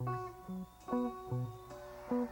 Thank you.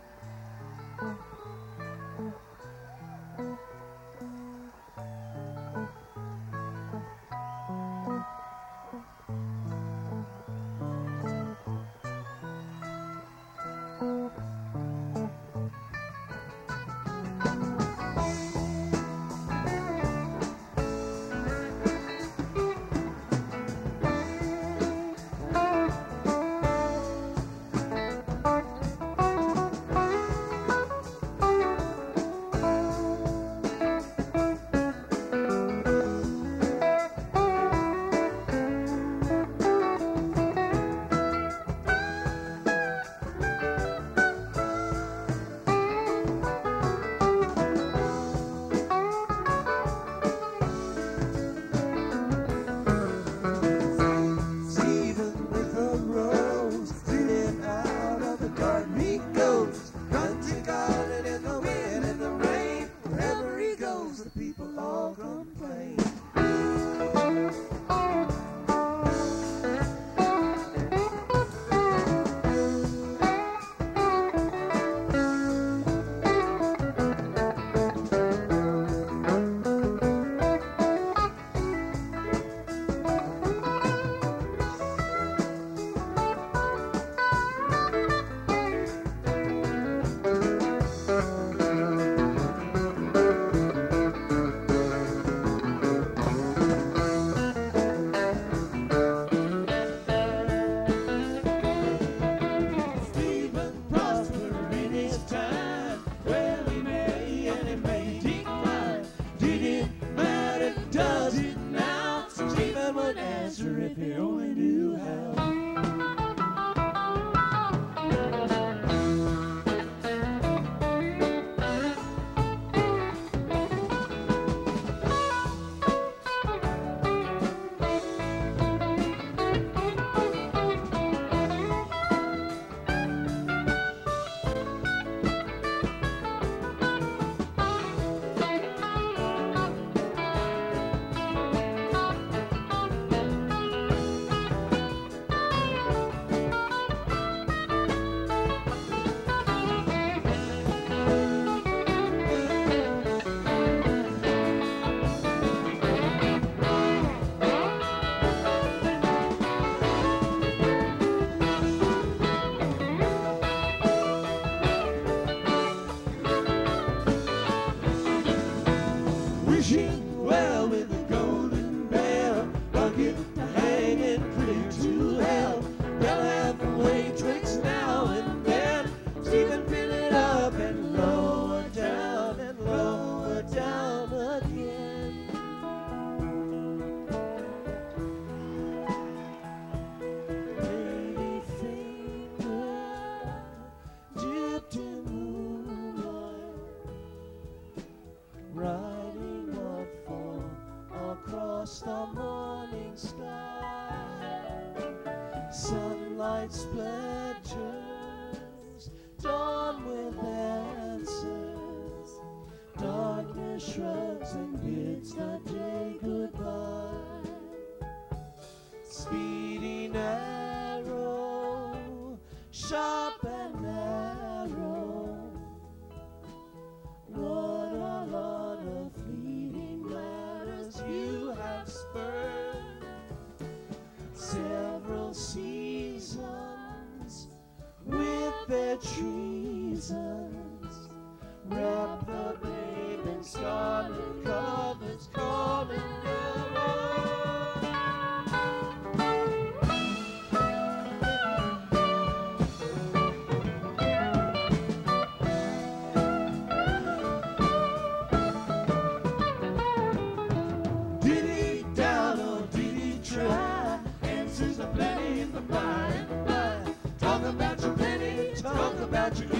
does it now? Stephen would answer if he only across the morning sky. Sunlight splendour. Jesus, wrap the babe in scarves. magic